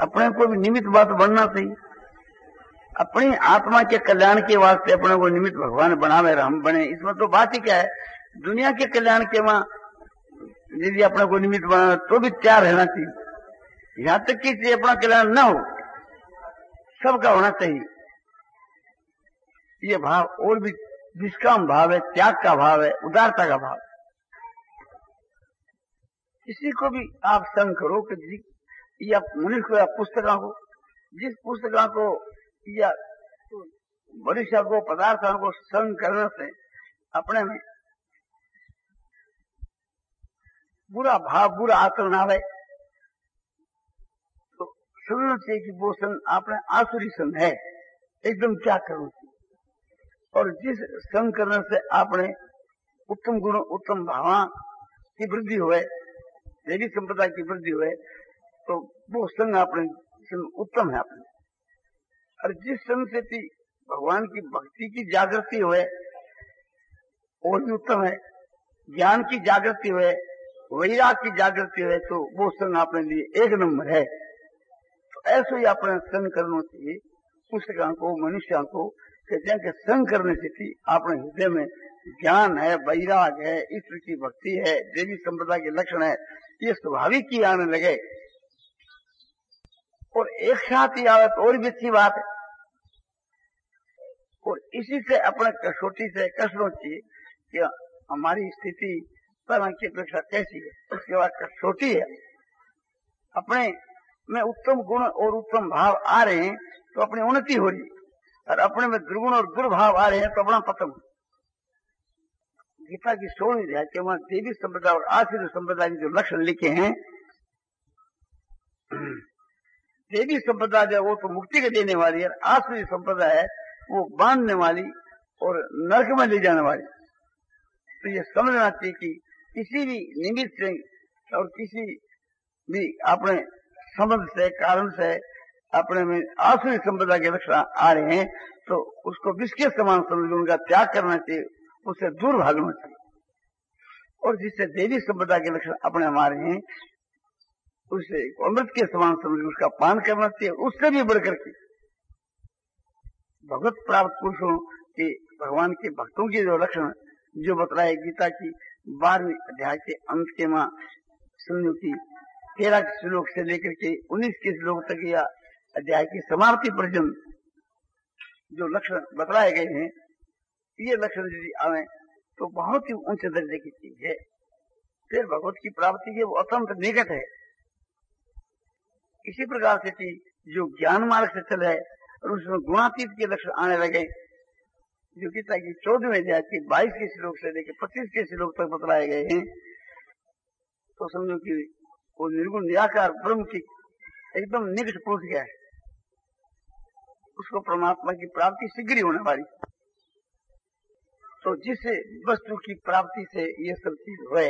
अपने को भी निमित्त बात बनना चाहिए। अपनी आत्मा के कल्याण के वास्ते अपने को निमित्त भगवान बनावे हम बने। इसमें तो बात ही क्या है? दुनिया के कल्याण के वहाँ यदि अपने को निमित्त बनाना तो भी तैयार रहना चाहिए। यहाँ तक कि अपना कल्याण न हो, सबका होना चाहिए। ये भाव और भी निष्काम भाव है, त्याग का भाव है, उदारता का भाव किसी को भी आप संग करो कि या मनुष्य पुस्तकों को, जिस पुस्तक को या मनुष्य को, पदार्थ को संग करने से अपने में बुरा भाव, बुरा आचरण आवे तो समझना चाहिए कि वो संग अपने आसुरी संग है। एकदम क्या करना और जिस संग करने से आपने उत्तम गुण, उत्तम भावना की वृद्धि हुए, देवी संप्रदाय की वृद्धि हुए तो वो संग आपने उत्तम है आपने और जिस संग से भगवान की भक्ति की जागृति हुए और भी उत्तम है। ज्ञान की जागृति हुए, वैराग की जागृति हुए तो वो संग आपने लिए एक नंबर है। तो ऐसे ही अपने संग करना चाहिए पुस्तकों को, मनुष्यों को कहते हैं कि संग करने से थी अपने हृदय में ज्ञान है, वैराग है ईश्वर की भक्ति है, देवी संप्रदाय के लक्षण है, ये स्वाभाविक ही आने लगे। और एक साथ ही आवे तो और भी अच्छी बात है। और इसी से अपने कसौटी से कसना चाहिए कि हमारी स्थिति पर की अपेक्षा कैसी है। उसके बाद कसौटी है। अपने में उत्तम गुण और उत्तम भाव आ रहे हैं तो अपनी उन्नति हो रही और अपने में दुर्गुण और दुर्भाव आ रहे हैं तो अपना पतन गीता की सोलह अध्याय के वहाँ देवी संप्रदाय और आश्रय संप्रदाय जो लक्षण लिखे हैं देवी संपदा जो वो तो मुक्ति के देने वाली है आश्रय संप्रदाय है, वो बांधने वाली और नरक में ले जाने वाली। तो ये समझना चाहिए कि किसी भी निमित्त से और किसी भी अपने समझ से, कारण से अपने में आसुरी संप्रदाय के लक्षण आ रहे हैं तो उसको विष समान समझ उनका त्याग करना चाहिए उससे दूर भागना चाहिए। और जिससे देवी संप्रदाय के लक्षण अपने हमारे हैं उसे अमृत के समान समझ, उसका पान करना चाहिए, उससे भी बढ़कर के। भगवत प्राप्त पुरुषों के, भगवान के भक्तों के जो लक्षण जो बतलाए गीता की बारहवीं अध्याय के अंत के माँ समझो की तेरह श्लोक से लेकर के उन्नीस के श्लोक तक या अध्याय की समाप्ति पर्यंत जो लक्षण बतलाए गए हैं, ये लक्षण यदि आवे तो बहुत ही ऊँचे दर्जे की चीज़ है। फिर भगवत की प्राप्ति है, वो अत्यंत निकट है। इसी प्रकार से थी, जो ज्ञान मार्ग से चले और उसमें गुणातीत के लक्षण आने लगे। जो गीता की चौदहवें अध्याय की बाईस के श्लोक से लेकर पच्चीस के श्लोक तक बतलाए गए हैं। तो समझो कि वो निर्गुण निराकार ब्रह्म की एकदम निकट पहुँच गया है। उसको परमात्मा की प्राप्ति शीघ्र ही होने वाली। तो जिस वस्तु की प्राप्ति से ये सब चीज़ हुए,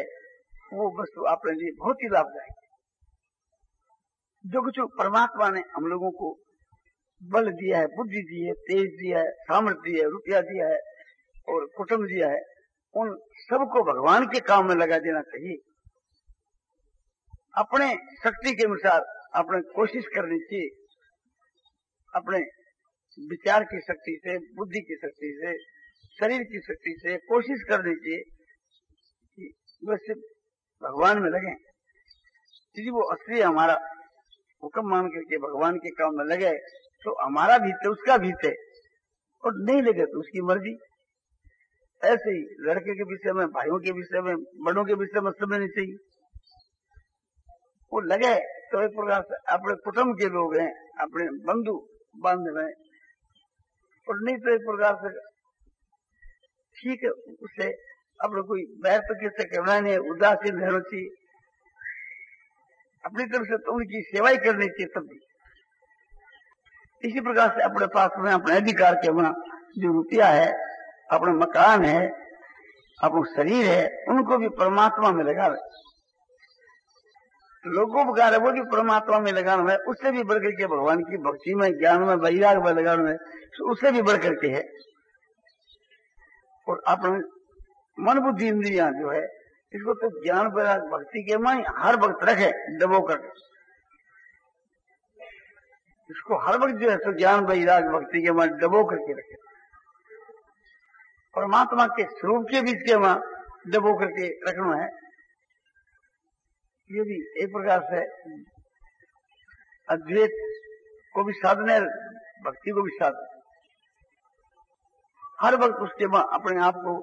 वो वस्तु अपने लिए बहुत ही लाभदायक। जो कुछ परमात्मा ने हम लोगों को बल दिया है, बुद्धि दी है, तेज दिया है सामर्थ्य दिया है, रुपया दिया है और कुटुंब दिया है, उन सबको भगवान के काम में लगा देना चाहिए। अपने शक्ति के अनुसार अपने कोशिश करनी चाहिए। अपने विचार की शक्ति से, बुद्धि की शक्ति से, शरीर की शक्ति से कोशिश करनी चाहिए कि वैसे भगवान में लगे। यदि वो असली हमारा हुक्म मान करके भगवान के काम में लगे तो हमारा भी थे उसका भी थे। और नहीं लगे तो उसकी मर्ज़ी। ऐसे ही लड़के के विषय में, भाइयों के विषय में, बड़ों के विषय में समझनी चाहिए वो लगे तो एक प्रकार से अपने कुटुंब के लोग हैं, अपने बंधु बांधव हैं। और नहीं तो एक प्रकार से ठीक है उससे अपने कोई बैर तो किससे करना नहीं उदासीन रहना चाहिए। अपनी तरफ़ से तो उनकी सेवा ही करनी चाहिए तब भी। इसी प्रकार से अपने पास में अपने अधिकार के अपना जो रुपया है, अपना मकान है, अपना शरीर है, उनको भी परमात्मा में लगा रहे। लोगोपकार है वो भी परमात्मा में लगाना है उससे भी बढ़ करके भगवान की भक्ति में, ज्ञान में, वैराग में लगाना है तो उससे भी बढ़ करके है। और अपने मन बुद्धि इंद्रिया जो है इसको तो ज्ञान वैराग भक्ति के में हर वक्त रखे, दबो कर। इसको हर वक्त जो है तो ज्ञान वैराग भक्ति के वहाँ डबो करके रखे। परमात्मा के स्वरूप के बीच के वहाँ डबो करके रखना है। ये भी एक प्रकार से अद्वैत को भी साधन है, भक्ति को भी साधन हर वक्त उसके बाद अपने आप को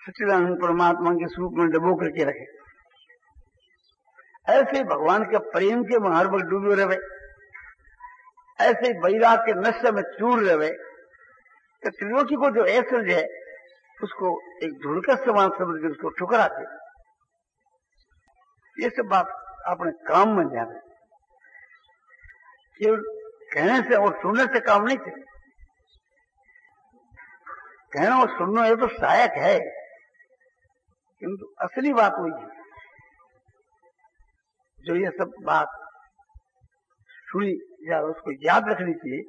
सच्चिदानंद परमात्मा के स्वरूप में डबो करके रखे। ऐसे भगवान के प्रेम के में हर वक्त डूबे रहे। ऐसे बैराग के नशे में चूर रहे। तो त्रिलोकी को जो ऐश्वर्य है, उसको एक धुड़का समान समझ कर उसको ठुकराते ये सब बात अपने काम में जाने केवल कहने से और सुनने से काम नहीं चले कहना और सुनना ये तो सहायक है। किंतु असली बात वही है। जो ये सब बात सुनी या उसको याद रखनी चाहिए,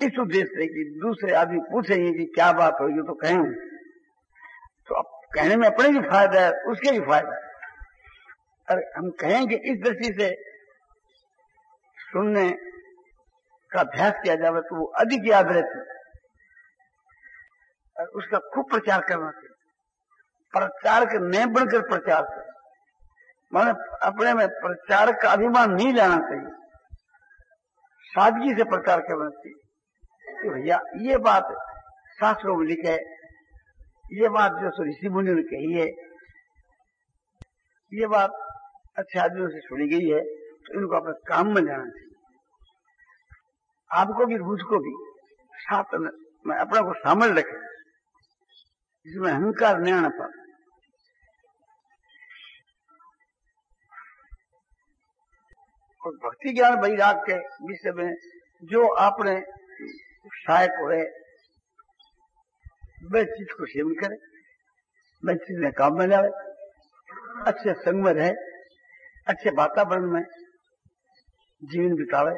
इस उद्देश्य से कि दूसरे आदमी पूछेंगे कि क्या बात होगी तो कहें तो अब कहने में अपने भी फ़ायदा है, उसके भी फ़ायदा है। अरे, हम कहेंगे इस दृष्टि से सुनने का अभ्यास किया जाए तो वो अधिक याद रहती उसका खूब प्रचार करना चाहिए। प्रचार के न बनकर प्रचार कर। माने अपने में प्रचार का अभिमान नहीं लाना चाहिए। सादगी से प्रचार करना चाहिए। तो भैया, ये बात शास्त्रों में लिखे ये बात जो ऋषि मुनि ने कही है, ये बात अच्छे आदमियों से सुनी गई है तो इनको अपने काम में जाना चाहिए। आपको भी, मुझको भी, साथ में अपने को शामिल रखे। जिसमें अहंकार न आना पाए और भक्ति ज्ञान वैराग के विषय में जो आपने सहायक हो वह चीज़ को सेवन करे वह चीज़ में काम में जाए अच्छे संग में रहे, अच्छे वातावरण में जीवन बितावे।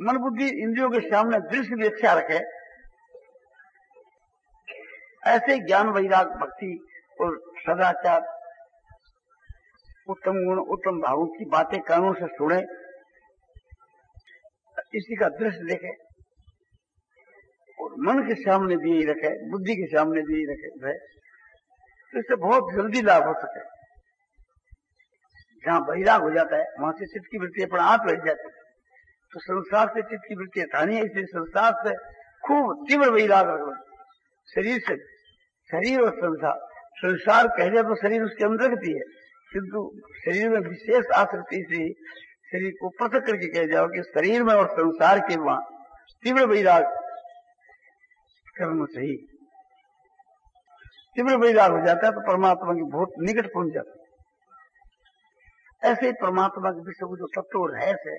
मन बुद्धि इंद्रियों के सामने दृश्य भी अच्छा रखे। ऐसे ज्ञान वैराग भक्ति और सदाचार उत्तम गुण, उत्तम भावों की बातें कानों से सुने। इसी का दृश्य देखे। और मन के सामने भी यही रखे, बुद्धि के सामने भी यही रखे, रहे। तो इससे बहुत जल्दी लाभ हो सके। जहाँ बहिराग हो जाता है, वहाँ से चित्त की वृत्ति अपना आप बैठ जाती है। तो संसार से चित्त की वृत्ति हटानी है, इसलिए संसार से खूब तीव्र वैराग रखना शरीर से, शरीर और संसार। संसार कह जाए तो शरीर उसके अंदर है। किंतु शरीर में विशेष आसक्ति से शरीर को पृथक करके कह जाओ कि शरीर में और संसार के वहाँ तीव्र वैराग करना चाहिए तीव्र वैराग हो जाता है तो परमात्मा के बहुत निकट पहुँच जाता है। ऐसे ही परमात्मा के विषय को जो तत्व रहस्य है,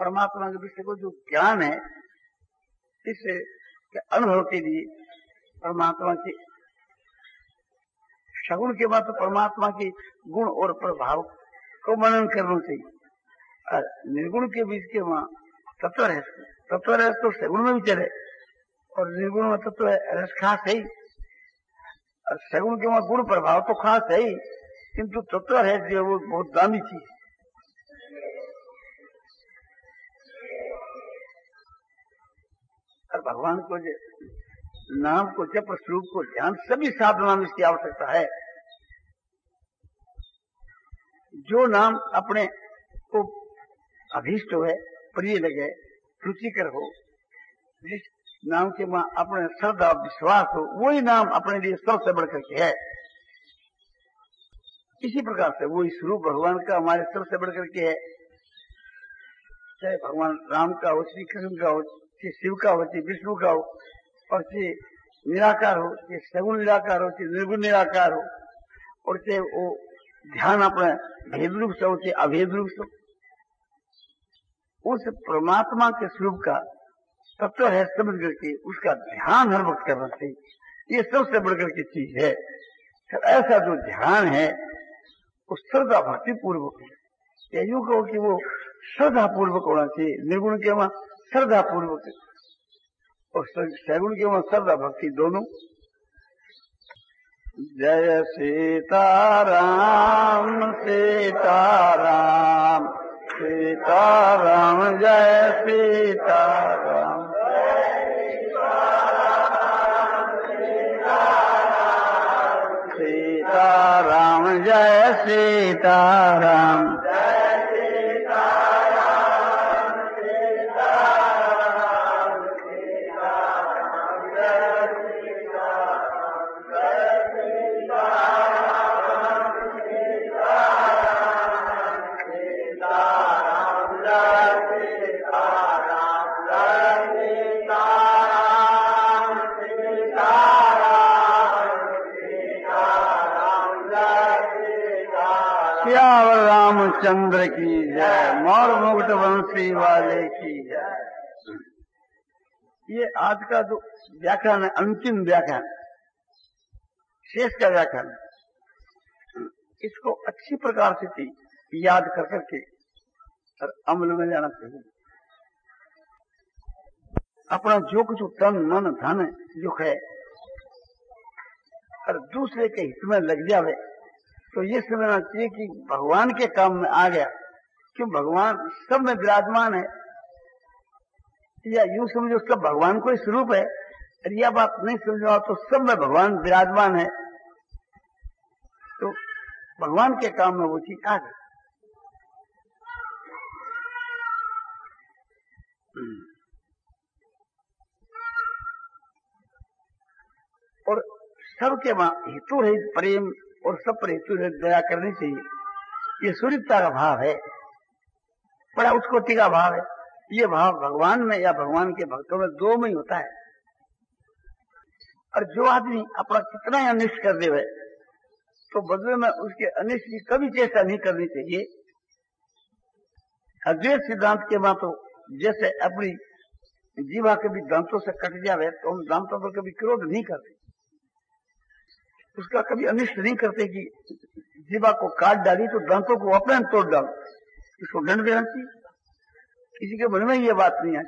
परमात्मा के विषय को जो ज्ञान है इस अनुभव के लिए परमात्मा की सगुण के बाद तो परमात्मा की गुण और प्रभाव को मनन करना चाहिए। और निर्गुण के बीच के वहाँ तत्व रह तत्व रह तो सगुण में भी चले। और निर्गुण में तत्व रस खास है और सगुण के वहाँ गुण प्रभाव तो खास है ही, किंतु तत्व है जो वो बहुत दामी चीज़ और भगवान को जो नाम को, जप स्वरूप को ध्यान, सभी साधना में इसकी आवश्यकता है। जो नाम अपने को अभीष्ट हो, प्रिय लगे, रुचिकर हो, जिस नाम के वहाँ अपने श्रद्धा विश्वास हो, वही नाम अपने लिए सबसे बढ़कर के है। इसी प्रकार से वही स्वरूप भगवान का हमारे सबसे बढ़कर के है। चाहे भगवान राम का हो, श्री कृष्ण का हो, चाहे शिव का हो, चाहे विष्णु का हो और चाहे निराकार हो चाहे सगुण निराकार हो चाहे निर्गुण निराकार हो, और चाहे वो ध्यान अपने भेद रूप से हो चाहे अभेद रूप से उस परमात्मा के स्वरूप का तत्व है समझ करके उसका ध्यान हर वक्त करना चाहिए। ये सबसे बढ़कर की चीज़ है। तो ऐसा जो ध्यान है, वो श्रद्धा भक्ति पूर्वक है। यूँ कहो कि वो श्रद्धा पूर्वक होना चाहिए। निर्गुण के वहाँ श्रद्धा पूर्वक और सगुण के श्रद्धा भक्ति दोनों। जय सीताराम सीताराम सीता सीताराम, जय सीताराम। सीताराम, जय सीताराम। रामचंद्र की जय। मोर मुक्त वंशी वाले की जय। ये आज का जो व्याख्यान है, अंतिम व्याख्यान, शेष का व्याख्यान। इसको अच्छी प्रकार से थी याद कर करके और अमल में जाना चाहिए। अपना जो कुछ तन, मन, धन जो है, और दूसरे के हित में लग जावे तो ये समझना चाहिए कि भगवान के काम में आ गया। क्यों? भगवान सब में विराजमान है। या यूँ समझो सब भगवान को ही स्वरूप है। और यह बात नहीं समझो तो सब में भगवान विराजमान है। तो भगवान के काम में वो चीज़ आ गई। और सबके वहाँ हेतु रहित प्रेम। और सब पर हेतु दया करनी चाहिए। ये सूर्यता का भाव है। बड़ा उसको टीका भाव है। ये भाव भगवान में या भगवान के भक्तों में दो में ही होता है। और जो आदमी अपना कितना ही अनिष्ट कर दे तो बदले में उसके अनिष्ट की कभी चेष्टा नहीं करनी चाहिए। अद्वैत सिद्धांत के वहाँ तो जैसे अपनी जीवा कभी दांतों से कट जावे तो हम दांतों पर कभी क्रोध नहीं करते। उसका कभी अनिष्ट नहीं करते कि जीवा को काट डाली तो दांतों को अपने तोड़ डाल। इसको दंड देना किसी के मन में ये बात नहीं है।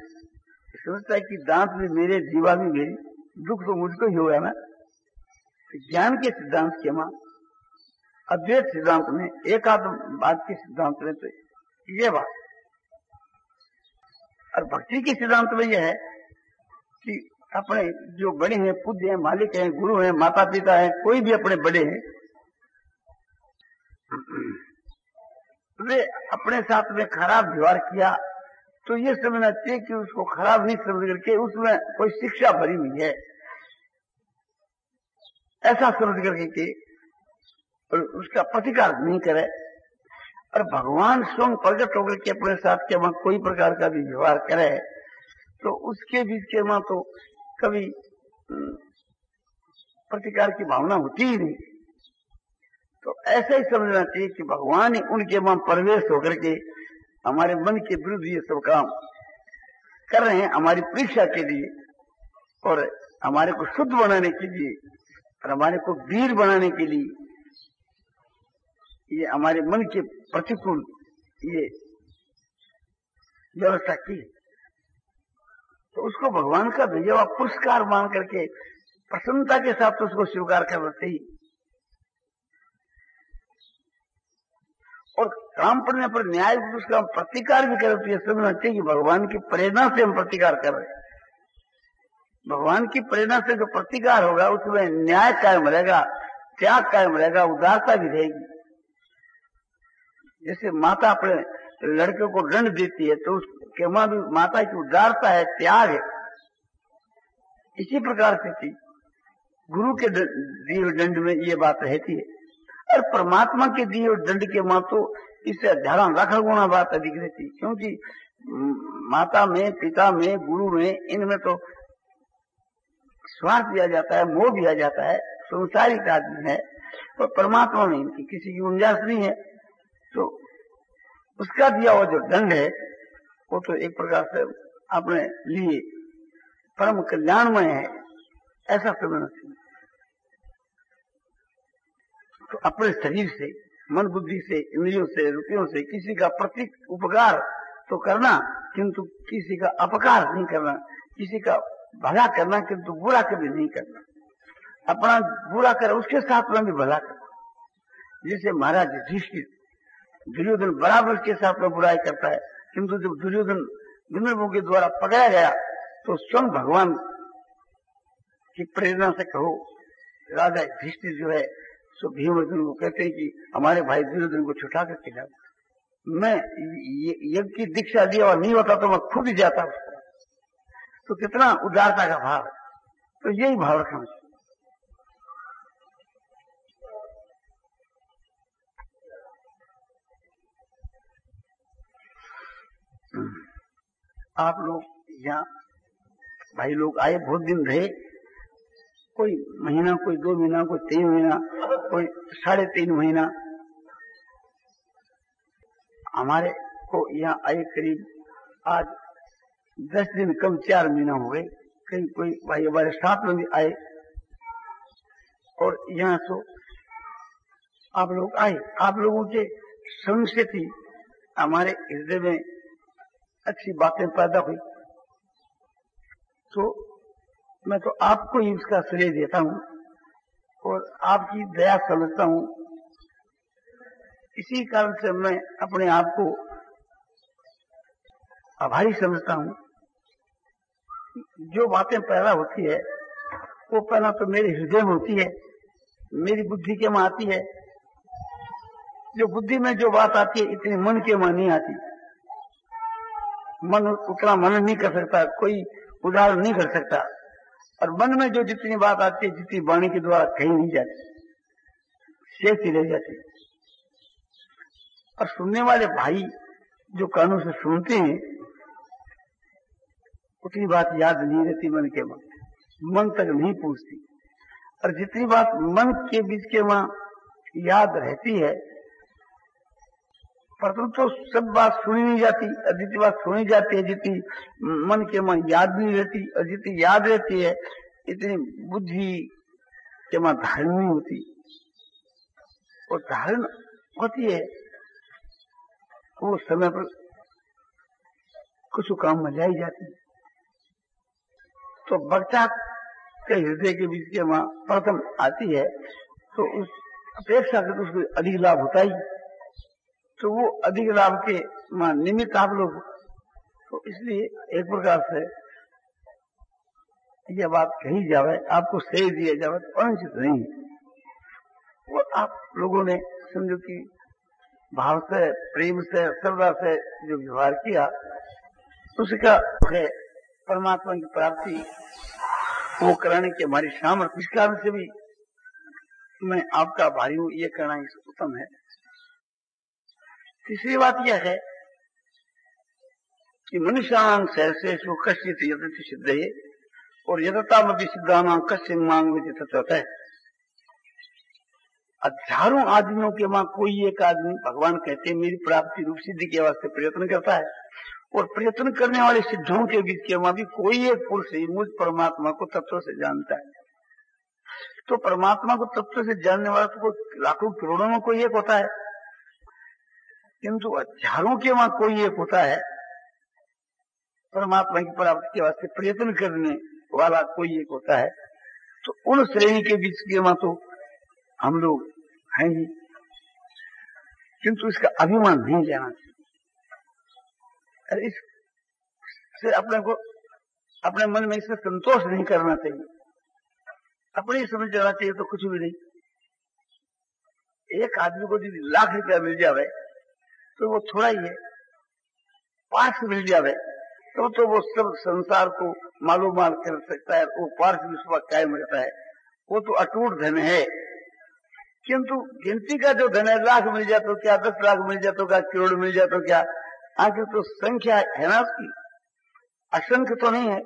समझता है कि दांत भी मेरे, जीवा भी मेरी। दुख तो मुझको ही होगा ना तो ज्ञान के सिद्धांत के माँ, अद्वैत सिद्धांत में एक आध बात के सिद्धांत में तो ये बात। और भक्ति के सिद्धांत में यह है कि अपने जो बड़े हैं पूज्य हैं, मालिक हैं, गुरु हैं माता पिता हैं, कोई भी अपने बड़े हैं, वे अपने साथ में खराब व्यवहार किया तो ये समझना चाहिए कि उसको खराब नहीं समझ करके उसमें कोई शिक्षा भरी हुई है। ऐसा समझ करके कि और उसका प्रतिकार नहीं करे। और भगवान स्वयं प्रकट होकर के अपने साथ के वहाँ कोई प्रकार का भी व्यवहार करे तो उसके बीच के वहाँ तो कभी प्रतिकार की भावना होती ही नहीं। तो ऐसा ही समझना चाहिए कि भगवान ही उनके वहाँ प्रवेश होकर के हमारे मन के विरुद्ध ये सब काम कर रहे हैं, हमारी परीक्षा के लिए और हमारे को शुद्ध बनाने के लिए और हमारे को वीर बनाने के लिए ये हमारे मन के प्रतिकूल ये व्यवस्था की तो उसको भगवान का भेजा हुआ पुरस्कार मान करके प्रसन्नता के साथ उसको स्वीकार करना चाहिए और काम पड़ने पर न्याय उसका प्रतिकार भी करे तो समझना चाहिए भगवान की प्रेरणा से हम प्रतिकार कर रहे हैं। भगवान की प्रेरणा से जो प्रतिकार होगा, उसमें न्याय कायम रहेगा, त्याग कायम रहेगा, उदारता भी रहेगी। जैसे माता अपने लड़के को दंड देती है तो उसके वहाँ भी माता की उदारता है, त्याग है। इसी प्रकार से थी। गुरु के दिए दंड में ये बात रहती है। और परमात्मा के दिए दंड के माँ तो इससे ध्यान रखा गुना बात अधिक रहती क्योंकि माता में, पिता में, गुरु में, इनमें तो स्वार्थ दिया जाता है, मोह दिया जाता है, संसारिक आदमी है और परमात्मा में इनकी किसी की गुंजाइश नहीं है। तो उसका दिया हुआ जो दंड है, वो तो एक प्रकार से अपने लिए परम कल्याणमय है, ऐसा चाहिए तो अपने शरीर से, मन बुद्धि से, इंद्रियों से, रुपयों से किसी का प्रतीक उपकार तो करना, किंतु किसी का अपकार नहीं करना, किसी का भला करना, किंतु बुरा कभी नहीं करना। अपना बुरा कर उसके साथ में भी भला करना। जैसे महाराज युधिष्ठिर दुर्योधन बराबर के साथ में बुराई करता है। किंतु जब दुर्योधन विनर्भों के द्वारा पकड़ा गया तो स्वयं भगवान की प्रेरणा से कहो, राजा युधिष्ठिर जो है, सो भीमर्जुन को कहते हैं कि हमारे भाई दुर्योधन को छुटा करके खिलाओ मैं यज्ञ की दीक्षा दिया और नहीं होता तो मैं खुद ही जाता उसको। तो कितना उदारता का भाव। तो यही भाव रखना आप लोग यहाँ भाई लोग आए, बहुत दिन रहे, कोई महीना, कोई दो महीना, कोई तीन महीना, कोई साढ़े तीन महीना, हमारे को यहाँ आए करीब आज दस दिन कम चार महीना हो गए, कहीं कोई भाई हमारे साथ में भी आए, और यहाँ तो आप लोग आए, आप लोगों के संग से थी, हमारे हृदय में अच्छी बातें पैदा हुई। तो मैं तो आपको ही इसका श्रेय देता हूँ और आपकी दया समझता हूँ। इसी कारण से मैं अपने आप को आभारी समझता हूँ। जो बातें पैदा होती है, वो पहला तो मेरे हृदय में होती है, मेरी बुद्धि के में आती है। जो बुद्धि में जो बात आती है, इतनी मन के में नहीं आती। मन उतना मन नहीं कर सकता, कोई उदाहरण नहीं कर सकता। और मन में जो जितनी बात आती है, जितनी वाणी के द्वारा कही नहीं जाती शेष ही रह जाती और सुनने वाले भाई जो कानून से सुनते हैं, उतनी बात याद नहीं रहती मन के मन मन तक नहीं पूछती। और जितनी बात मन के बीच के वहाँ याद रहती है परंतु तो सब बात सुनी नहीं जाती और बात सुनी जाती है, जितनी मन के मन याद नहीं रहती, और याद रहती है, इतनी बुद्धि के वहाँ धारण नहीं होती। और धारण होती है वो समय पर कुछ काम में लाई जाती तो वक्ता के हृदय के बीच के वहाँ प्रथम आती है तो उस अपेक्षा से उसको अधिक लाभ होता ही। तो वो अधिक लाभ के निमित्त आप लोग तो इसलिए एक प्रकार से यह बात कही जावे, आपको सही दिया जावे तो अनुचित नहीं। वो आप लोगों ने समझो कि भाव से, प्रेम से, श्रद्धा से जो व्यवहार किया, उसका है परमात्मा की प्राप्ति, वो कराने की हमारी सामर्थ्य। इस कारण से भी मैं आपका भारी हूँ, ये करना उत्तम है। तीसरी बात यह है कि मनुष्यान सहसेश वो कश्चित यदि सिद्ध है और यदता मध्य सिद्धाना कश्य मांग में तत्व है हज़ारों आदमियों के वहाँ कोई एक आदमी भगवान कहते हैं, मेरी प्राप्ति रूप सिद्धि के वास्ते प्रयत्न करता है, और प्रयत्न करने वाले सिद्धों के बीच के वहाँ भी कोई एक पुरुष ही मुझ परमात्मा को तत्व से जानता है। तो परमात्मा को तत्व से जानने वाला तो लाखों करोड़ों में कोई एक होता है। किंतु हज़ारों के वहाँ कोई एक होता है, परमात्मा की प्राप्ति के वास्ते प्रयत्न करने वाला कोई एक होता है तो उन श्रेणी के बीच के वहाँ तो हम लोग हैं ही। किंतु इसका अभिमान नहीं जाना चाहिए। इससे अपने को, अपने मन में इसमें संतोष नहीं करना चाहिए। अपने ही समझ जाना चाहिए तो कुछ भी नहीं। एक आदमी को यदि लाख रुपया मिल जावे तो वो थोड़ा ही है पार्थ मिल जावे तो तो वो सब संसार को मालूम माल कर सकता है, वो पार्थ विश्व कायम रहता है। वो तो अटूट धन है। किंतु गिनती का जो धन है, लाख मिल जाए तो क्या, दस लाख मिल जाए तो क्या, करोड़ मिल जाए तो क्या? आखिर तो संख्या है ना उसकी? असंख्य तो नहीं है।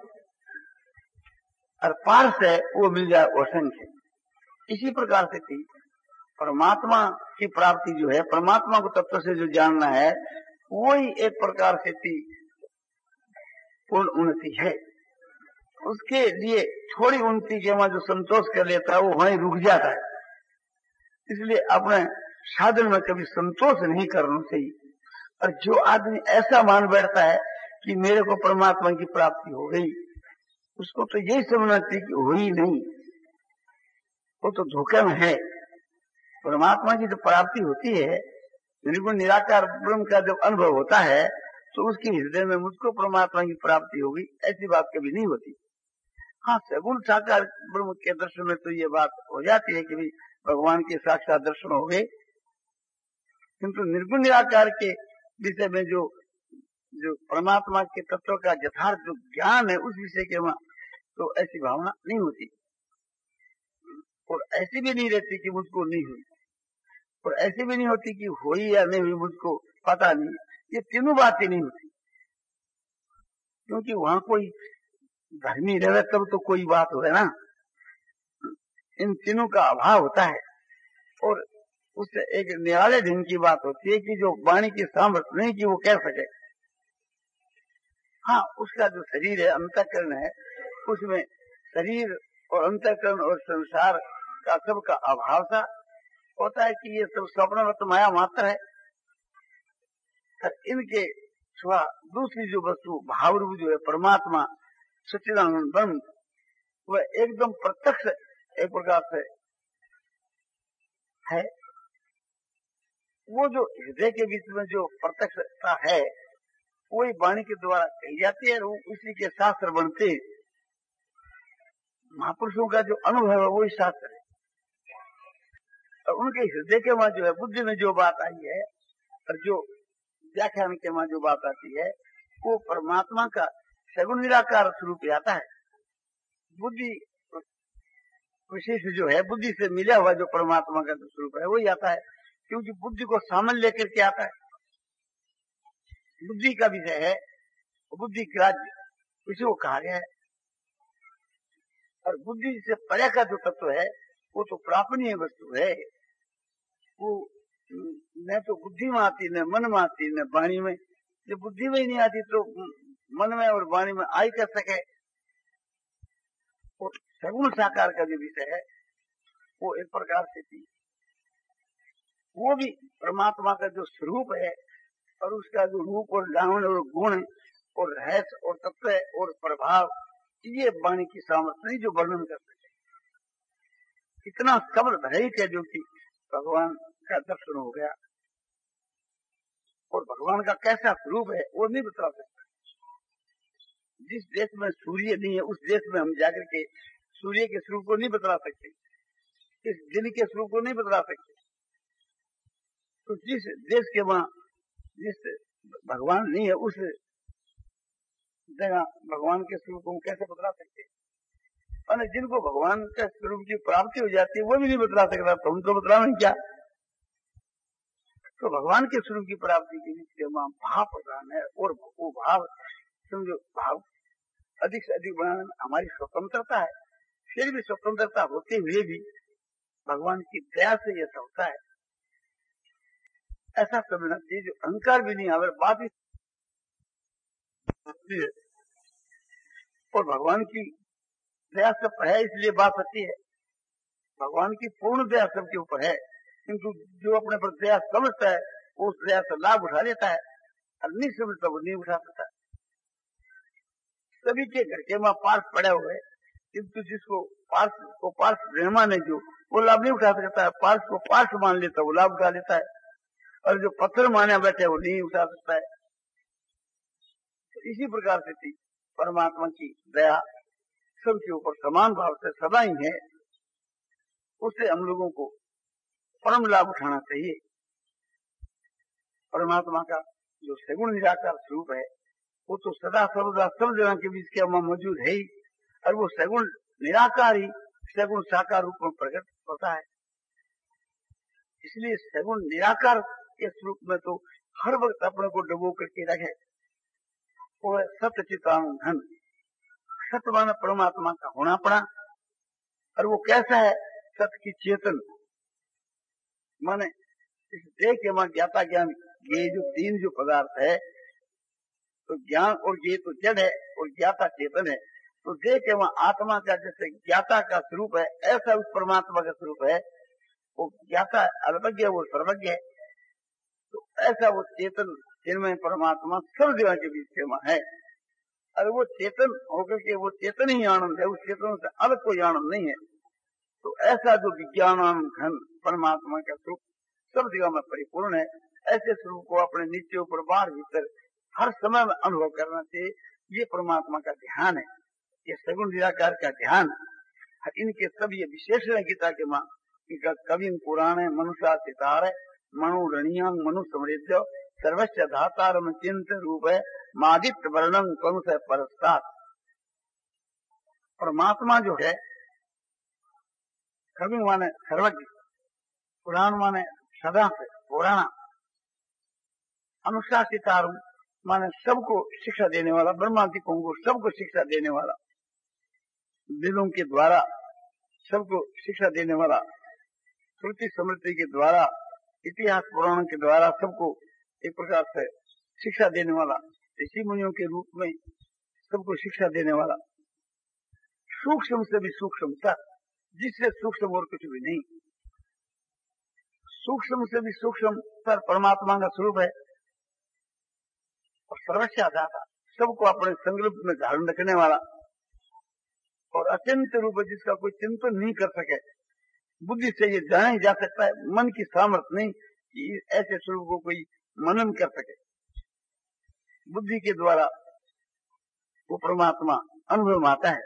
और पार्स है, वो मिल जाए असंख्य इसी प्रकार से थी परमात्मा की प्राप्ति जो है, परमात्मा को तत्व से जो जानना है, वही एक प्रकार से पूर्ण उन्नति है। उसके लिए थोड़ी उन्नति के वहाँ जो संतोष कर लेता है, वो वहीं रुक जाता है। इसलिए अपने साधन में कभी संतोष नहीं करना चाहिए। और जो आदमी ऐसा मान बैठता है कि मेरे को परमात्मा की प्राप्ति हो गई, उसको तो यही समझना चाहिए कि हुई नहीं, वो तो धोखे में है। परमात्मा की जो प्राप्ति होती है निर्गुण निराकार ब्रह्म का जब अनुभव होता है तो उसके हृदय में मुझको परमात्मा की प्राप्ति होगी, ऐसी बात कभी नहीं होती। हाँ सगुण साकार ब्रह्म के दर्शन में तो ये बात हो जाती है कि भगवान के साक्षात दर्शन हो गए। किंतु निर्गुण निराकार के विषय में जो जो परमात्मा के तत्व का यथार्थ जो ज्ञान है, उस विषय के वहाँ तो ऐसी भावना नहीं होती। और ऐसी भी नहीं रहती कि मुझको नहीं हुई और ऐसी भी नहीं होती कि हुई या नहीं हुई मुझको पता नहीं। ये तीनों बातें नहीं होती। क्योंकि वहाँ कोई धर्मी रहे तब तो कोई बात हो ना। इन तीनों का अभाव होता है। और उससे एक निराले ढंग की बात होती है कि जो वाणी की सामर्थ्य नहीं कि वो कह सके। हाँ उसका जो शरीर है, अंतकरण है, उसमें शरीर और अंतकरण और संसार का सबका अभाव था। होता है कि ये सब स्वप्न तो माया मात्र है। इनके छुआ दूसरी जो वस्तु भाव रूप जो है, परमात्मा, सच्चिदानंद ब्रह्म, वह एकदम प्रत्यक्ष एक प्रकार से है। वो जो हृदय के बीच में जो प्रत्यक्षता है, वही वाणी के द्वारा कही जाती है और उसी के शास्त्र बनते महापुरुषों का जो अनुभव है, वही शास्त्र है। और उनके हृदय के वहाँ जो है, बुद्धि में जो बात आई है, और जो व्याख्यान के वहाँ जो बात आती है, वो परमात्मा का सगुण निराकार स्वरूप आता है। बुद्धि विशेष जो है, बुद्धि से मिला हुआ जो परमात्मा का स्वरूप है, वही आता है, क्योंकि बुद्धि को सामने लेकर के आता है। बुद्धि का विषय है बुद्धि ग्राह्य इसी को कहा गया है। और बुद्धि से परे का जो तत्व है वो तो प्रापणीय वस्तु है। वो न तो बुद्धि में आती न मन में आती न वाणी में, जब बुद्धि में ही नहीं आती तो मन में और वाणी में आई कर सके। और सगुण साकार का जो विषय है, वो एक प्रकार से थी वो भी परमात्मा का जो स्वरूप है और उसका जो रूप और गावन और गुण और रहस्य और तत्व और प्रभाव, ये वाणी की सामर्थ्य जो वर्णन कर सके। इतना सबल भरित है जो कि भगवान का दर्शन हो गया। और भगवान का कैसा स्वरूप है, वो नहीं बता सकता। जिस देश में सूर्य नहीं है, उस देश में हम जाकर के सूर्य के स्वरूप को नहीं बता सकते। इस दिन के स्वरूप को नहीं बता सकते। तो जिस देश के वहाँ जिस भगवान नहीं है, उस जगह भगवान के स्वरूप को हम कैसे बतला सकते? और जिनको भगवान के स्वरूप की प्राप्ति हो जाती है, वो भी नहीं बतला सकता तो उनको बतलावे क्या? तो भगवान के स्वरूप की प्राप्ति के वहाँ भाव प्रदान है और वो भाव, समझो, भाव अधिक से अधिक बनाने में हमारी स्वतंत्रता है। फिर भी स्वतंत्रता होते हुए भी भगवान की दया से यह होता है। ऐसा समझना चाहिए जो अहंकार भी नहीं आवे बात ही और भगवान की दया सब है इसलिए बात सच्ची है। भगवान की पूर्ण दया सबके ऊपर है, किंतु जो अपने पर दया समझता है, वो उस दया से लाभ उठा लेता है, और नहीं समझता वो नहीं उठा सकता सभी के घर के वहाँ पार्स पड़े हुए किंतु जिसको पार्स को पार्स रहमान है जो, वो लाभ नहीं उठा सकता है। पार्स को पार्स मान लेता वो लाभ उठा लेता है। और जो पत्थर माने बैठे वो नहीं उठा सकता है। इसी प्रकार से थी परमात्मा की दया। सबके ऊपर समान भाव से सदा ही है उससे हम लोगों को परम लाभ उठाना चाहिए। परमात्मा का जो सगुण निराकार स्वरूप है, वो तो सदा सर्वदा सब जगह के बीच के मौजूद है ही, और वो सगुण निराकार ही सगुण साकार रूप में प्रकट होता है। इसलिए सगुण निराकार के स्वरूप में तो हर वक्त अपने को डबो करके रखे वो सत्य चितान धन। सत्य परमात्मा का होना पड़ा। और वो कैसा है? सत्य की चेतन। माने इस देह के वहाँ ज्ञाता ज्ञान ये जो तीन जो पदार्थ है तो ज्ञान और ये तो जड़ है और ज्ञाता चेतन है। तो देह के वहाँ आत्मा का जैसे ज्ञाता का स्वरूप है, ऐसा उस परमात्मा का स्वरूप है। वो ज्ञाता अल्पज्ञ वो सर्वज्ञ है। तो ऐसा वो चेतन जिनमें परमात्मा सब के बीच में है। और वो चेतन होकर के वो चेतन ही आनंद है, उस चेतन से अलग कोई आनंद नहीं है। तो ऐसा जो विज्ञान घन परमात्मा का स्वरूप सब जगह में परिपूर्ण है, ऐसे स्वरूप को अपने नीचे ऊपर बाहर भीतर हर समय में अनुभव करना चाहिए, ये परमात्मा का ध्यान है, ये सगुण निराकार का ध्यान इनके सब ये विशेषण गीता के माँ, इनका कवि पुराण है मनुष्य सितार मनु रणिया मनु समृद्ध सर्वस्व धातारम चिंत रूप है मादित्य वर्णन कौन से परस्तार परमात्मा जो है, कवि माने सर्वज्ञ, पुराण माने सदा से पुराना अनुशासितार माने सबको शिक्षा देने वाला ब्रह्मांतिकों को सबको शिक्षा देने वाला, वेदों के द्वारा सबको शिक्षा देने वाला, श्रुति समृद्धि के द्वारा, इतिहास पुराण के द्वारा सबको एक प्रकार से शिक्षा देने वाला ऋषि मुनियों के रूप में सबको शिक्षा देने वाला। सूक्ष्म से भी सूक्ष्म जिससे सूक्ष्म और कुछ भी नहीं। सूक्ष्म से भी सूक्ष्म तर परमात्मा का स्वरूप है। और सर्वस्या दाता, सबको अपने संकल्प में धारण रखने वाला। और अत्यंत रूप जिसका कोई चिंतन नहीं कर सके, बुद्धि से ये जाना ही जा सकता है, मन की सामर्थ्य नहीं कि ऐसे स्वरूप को कोई मनन कर सके। बुद्धि के द्वारा वो परमात्मा अनुभव आता है।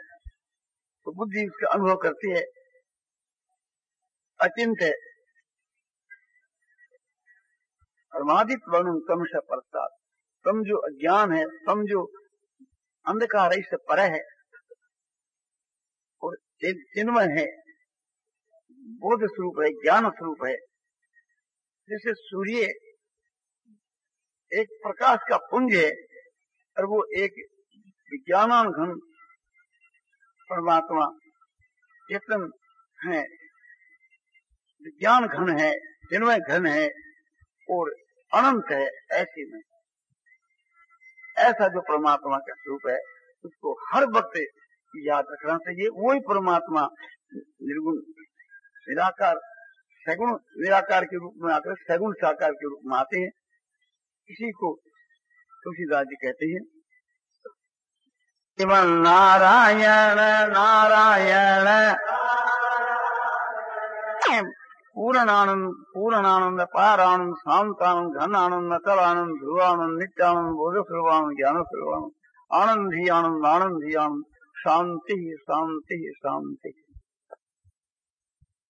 तो बुद्धि उसका अनुभव करती है। अचिंत है। परमादित वर्णन तम से प्रसाद। तम जो अज्ञान है, तम जो अंधकार है, इससे पर है। और चिन्मय है। बोध स्वरूप है, ज्ञान स्वरूप है। जैसे सूर्य एक प्रकाश का पुंज है और वो एक विज्ञान घन परमात्मा चेतन है विज्ञान घन है चिन्मय घन है और अनंत है, ऐसी में। ऐसा जो परमात्मा का स्वरूप है, उसको हर वक्त याद रखना चाहिए। वही परमात्मा निर्गुण, निराकार, सगुण, निराकार के रूप में आकर, सगुण साकार के रूप में आते हैं। इसी को तुलसीदास जी कहते हैं। नारायण नारायण। पूर्णानंद पूर्णानंद, पारानंद, शांतानंद, घनानंद अचलानंद ध्रुवानंद, नित्यानंद बोध स्वरूपानंद ज्ञान स्वरूपानंद आनंद ही आनंद आनंद ही